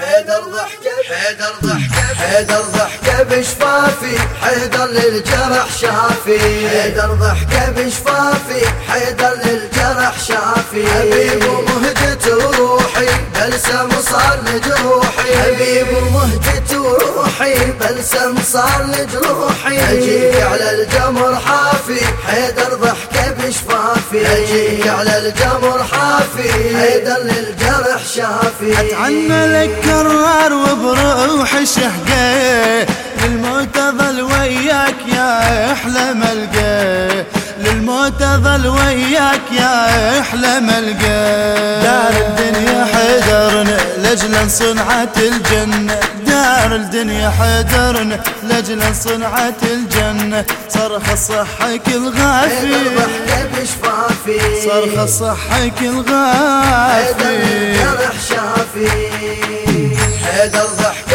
حيدر ضحكة حيدر ضحكة حيدر ضحكة. بشفافي حيدر للجرح شافي حيدر ضحكة. بشفافي حيدر للجرح شافي حبيب ومهجة وروحي بلسم صار لجروحي. حبيب ومهجة وروحي بلسم صار لجروحي. اجيك على الجمر حافي. حيدر ضحكة. بشفافي أجيك على الجمر حافي. حيدر للجرح شافي. أتعنى لك كرار وبروح شهقة. للموت ظل وياك يا أحلى ملقى. للموت ظل وياك يا أحلى ملقى. دار الدنيا حيدرنا لجل صنعة الجنة. دار الدنيا حيدرنا لجل صنعة الجنة. صرخ صحك الغافي. صرخ صحك الغافي. شافي حيدر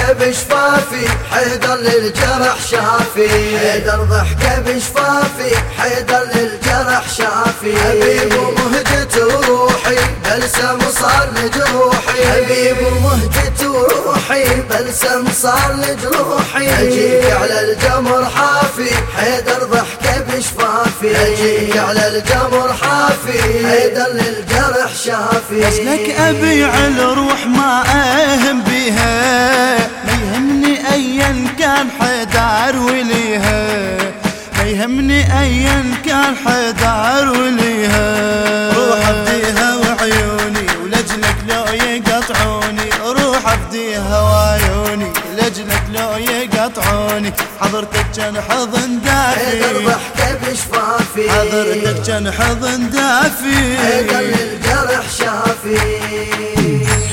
ضحكة بشفافي حيدر للجرح شافي. حيدر ضحكة بشفافي حيدر للجرح شافي. حبيب ومهجة وروحي بلسم صار لجروحي. حبيب ومهجة وروحي بلسم صار لجروحي. أجيك على الجمر حافي. حيدر ضحكة بشفافي أجيك على الجمر حافي. حيدر للجرح شافي. بس لك ابيع الروح ما حدار وليها. ما يهمني ايا كان حدار وليها. روح أفديها وعيوني ولجلك لو يقطعوني. روح أفديها وعيوني لجلك لو يقطعوني. حضرتك كان حضن دافي. ضحكة بشفافي. حضرتك كان حضن دافي. حيدر للجرح شافي.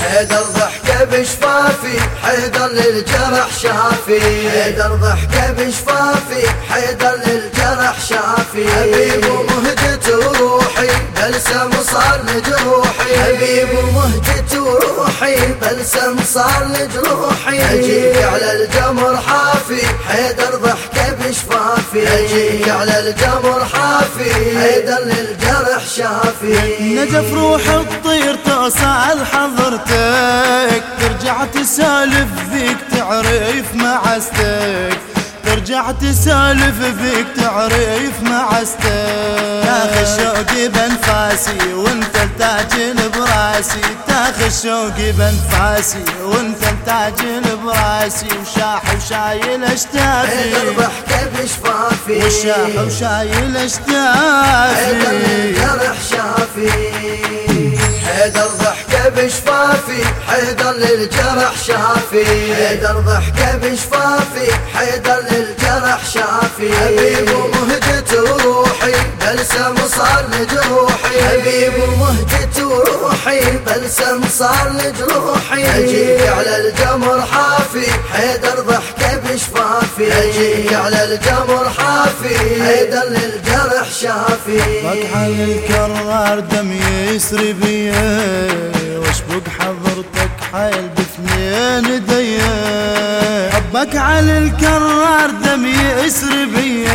حيدر ضحكة بشفافي حيدر للجرح شافي. حيدر ضحكة بشفافي حيدر للجرح شافي. حبيب ومهجة وروحي بلسم صار لجروحي. حبيب ومهجة وروحي بلسم صار لجروحي. اجيك على الجمر حافي حيدر بشفافي اجيك على الجمر حافي. حيدر للجرح شافي. نجف روح الطير توصل حضرتك. ترجع تسالف فيك تعرف معستك ترجع تسالف فيك تعرف معستك تاخذ شوقي بانفاسي وأنت التاجل براسي تاخذ شوقي بانفاسي وأنت التاجل براسي وشاح وشايل أشتافي. ضحكة بشفافي وشاح وشايل أشتافي. للجرح شافي. حيدر ضحكة بشفافي حيدر للجرح شافي حيدر ضحكة بشفافي حيدر للجرح شافي حبيب ومهجة وروحي بلسم صار لجروحي. حبيب ومهجة وروحي بلسم صار لجروحي. اجيك على الجمر حافي حيدر ضحكة بشفافي اجيك على الجمر حافي. حيدر للجرح شافي. مكحل الكرار دم يسري بيه. واشبك حضرتك حيل باثنين ديه. حبك على الكرار دم يسري بيه.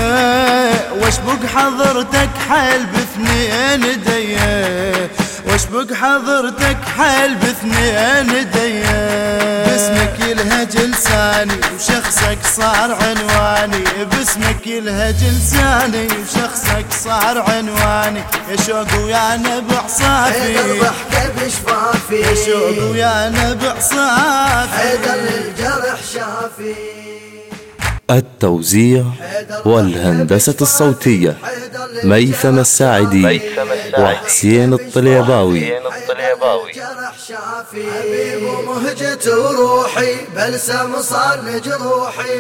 واشبك حضرتك حيل باثنين ديه. واشبك حضرتك حيل باثنين ديه باسمك يلهج لساني وشخصك صار عنواني. باسمك يلهج لساني وشخصك صار عنواني. يا شوق ويا نبع حيدر صافي ضحكة بشفافي يا شوق ويا نبع صافي. حيدر للجرح شافي. التوزيع والهندسة الصوتية ميثم الساعدي. وحسين الطليباوي. جرح شافي حبيب ومهجة وروحي بلسم صار لجروحي